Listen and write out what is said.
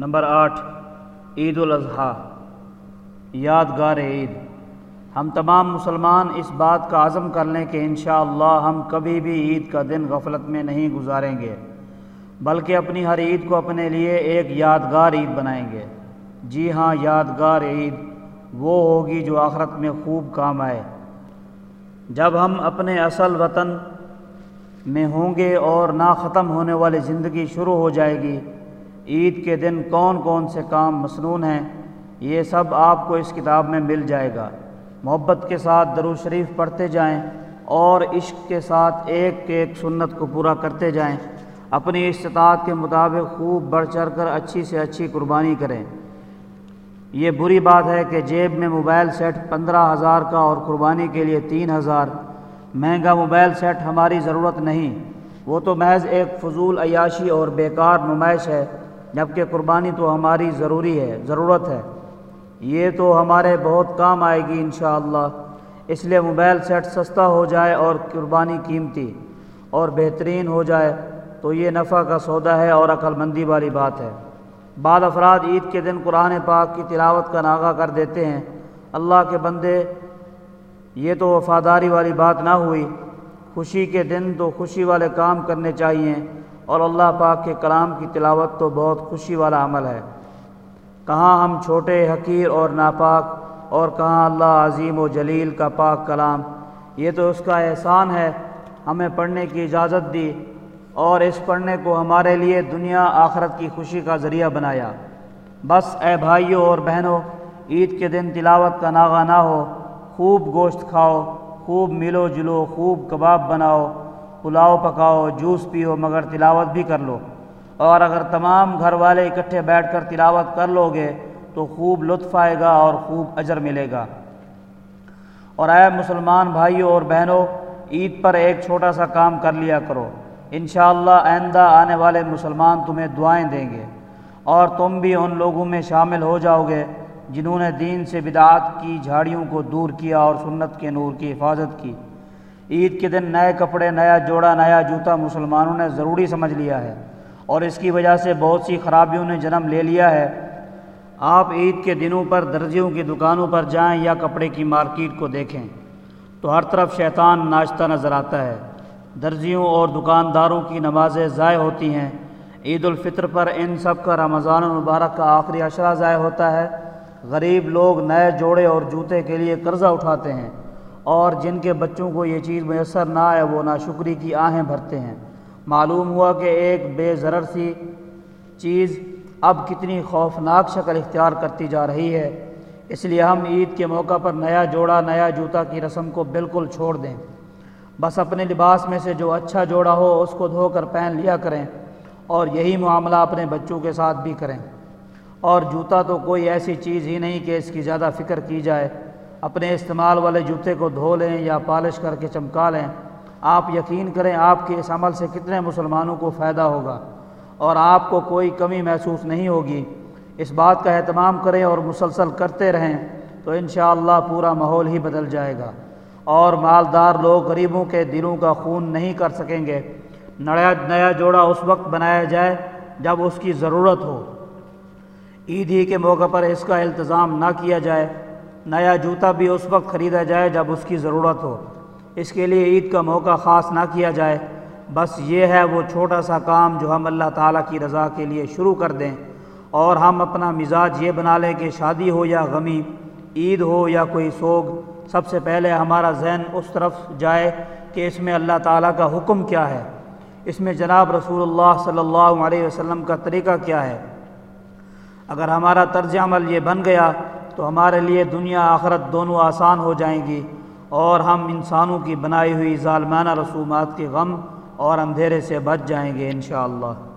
Number آٹھ، عید الاضحیٰ، یادگار عید۔ ہم تمام مسلمان اس بات کا عزم کر لیں کہ انشاءاللہ ہم کبھی بھی عید کا دن غفلت میں نہیں گزاریں گے، بلکہ اپنی ہر عید کو اپنے لیے ایک یادگار عید بنائیں گے۔ جی ہاں یادگار عید وہ ہوگی جو آخرت میں خوب کام آئے۔ جب ہم اپنے اصل وطن میں ہوں گے اور نہ ختم ہونے والی زندگی شروع ہو جائے گی عید کے دن کون کون سے کام مصنون ہیں، یہ سب آپ کو اس کتاب میں مل جائے گا۔ محبت کے ساتھ درو شریف پڑھتے جائیں اور عشق کے ساتھ ایک ایک سنت کو پورا کرتے جائیں۔ اپنی استطاعت کے مطابق خوب بڑھ چڑھ کر اچھی سے اچھی قربانی کریں۔ یہ بری بات ہے کہ جیب میں موبائل سیٹ پندرہ ہزار کا اور قربانی کے لیے تین ہزار۔ مہنگا موبائل سیٹ ہماری ضرورت نہیں۔ وہ تو محض ایک فضول عیاشی اور بیکار نمائش ہے۔ جبکہ قربانی تو ہماری ضروری ہے، ضرورت ہے۔ یہ تو ہمارے بہت کام آئے گی انشاءاللہ۔ اس لیے موبائل سیٹ سستا ہو جائے اور قربانی قیمتی اور بہترین ہو جائے، تو یہ نفع کا سودا ہے اور عقل مندی والی بات ہے۔ بعض افراد عید کے دن قرآن پاک کی تلاوت کا ناغہ کر دیتے ہیں۔ اللہ کے بندے، یہ تو وفاداری والی بات نہ ہوئی۔ خوشی کے دن تو خوشی والے کام کرنے چاہیے۔ اور اللہ پاک کے کلام کی تلاوت تو بہت خوشی والا عمل ہے۔ کہاں ہم چھوٹے، حقیر اور ناپاک، اور کہاں اللہ عظیم و جلیل کا پاک کلام۔ یہ تو اس کا احسان ہے۔ ہمیں پڑھنے کی اجازت دی اور اس پڑھنے کو ہمارے لیے دنیا، آخرت کی خوشی کا ذریعہ بنایا۔ بس اے بھائیوں اور بہنوں عید کے دن تلاوت کا ناغہ نہ ہو۔ خوب گوشت کھاؤ، خوب ملو جلو، خوب کباب بناؤ۔ پلاؤ، پکاؤ، جوس پیو، مگر تلاوت بھی کر لو۔ اور اگر تمام گھر والے اکٹھے بیٹھ کر تلاوت کر لو گے، تو خوب لطف آئے گا اور خوب اجر ملے گا۔ اور اے مسلمان بھائیوں اور بہنوں، عید پر ایک چھوٹا سا کام کر لیا کرو۔ انشاءاللہ آئندہ آنے والے مسلمان تمہیں دعائیں دیں گے۔ اور تم بھی ان لوگوں میں شامل ہو جاؤ گے جنہوں نے دین سے بدعات کی، جھاڑیوں کو دور کیا اور سنت کے نور کی حفاظت کی۔ عید کے دن نئے کپڑے، نیا جوڑا، نیا جوتا مسلمانوں نے ضروری سمجھ لیا ہے اور اس کی وجہ سے بہت سی خرابیوں نے جنم لے لیا ہے۔ آپ عید کے دنوں پر، درزیوں کی دکانوں پر جائیں یا کپڑے کی مارکیٹ کو دیکھیں، تو ہر طرف شیطان ناشتہ نظر آتا ہے۔ درزیوں اور دکانداروں کی نمازیں ضائع ہوتی ہیں۔ عید الفطر پر ان سب کا رمضان المبارک کا آخری اشرہ ضائع ہوتا ہے۔ غریب لوگ نئے جوڑے اور جوتے کے لیے قرضہ اٹھاتے ہیں۔ اور جن کے بچوں کو یہ چیز میسر نہ آئے، وہ ناشکری کی آہیں بھرتے ہیں۔ معلوم ہوا کہ ایک بے ضرر سی چیز اب کتنی خوفناک شکل اختیار کرتی جا رہی ہے۔ اس لیے ہم عید کے موقع پر نیا جوڑا، نیا جوتا کی رسم کو بالکل چھوڑ دیں۔ بس اپنے لباس میں سے جو اچھا جوڑا ہو، اس کو دھو کر پہن لیا کریں اور یہی معاملہ اپنے بچوں کے ساتھ بھی کریں۔ اور جوتا تو کوئی ایسی چیز ہی نہیں کہ اس کی زیادہ فکر کی جائے۔ اپنے استعمال والے جوتے کو دھو لیں یا پالش کر کے چمکا لیں۔ آپ یقین کریں آپ کے اس عمل سے کتنے مسلمانوں کو فائدہ ہوگا۔ اور آپ کو کوئی کمی محسوس نہیں ہوگی۔ اس بات کا اہتمام کریں اور مسلسل کرتے رہیں تو انشاءاللہ پورا ماحول ہی بدل جائے گا۔ اور مالدار لوگ غریبوں کے دلوں کا خون نہیں کر سکیں گے۔ نیا نیا جوڑا اس وقت بنایا جائے جب اس کی ضرورت ہو۔ عید ہی کے موقع پر اس کا التظام نہ کیا جائے۔ نیا جوتا بھی اس وقت خریدا جائے جب اس کی ضرورت ہو۔ اس کے لیے عید کا موقع خاص نہ کیا جائے۔ بس یہ ہے وہ چھوٹا سا کام جو ہم اللہ تعالیٰ کی رضا کے لیے شروع کر دیں۔ اور ہم اپنا مزاج یہ بنا لیں کہ شادی ہو یا غمی، عید ہو یا کوئی سوگ، سب سے پہلے ہمارا ذہن اس طرف جائے کہ اس میں اللہ تعالیٰ کا حکم کیا ہے۔ اس میں جناب رسول اللہ صلی اللہ علیہ وسلم کا طریقہ کیا ہے۔ اگر ہمارا طرز عمل یہ بن گیا تو ہمارے لیے دنیا آخرت دونوں آسان ہو جائیں گی اور ہم انسانوں کی بنائی ہوئی ظالمانہ رسومات کے غم اور اندھیرے سے بچ جائیں گے انشاءاللہ۔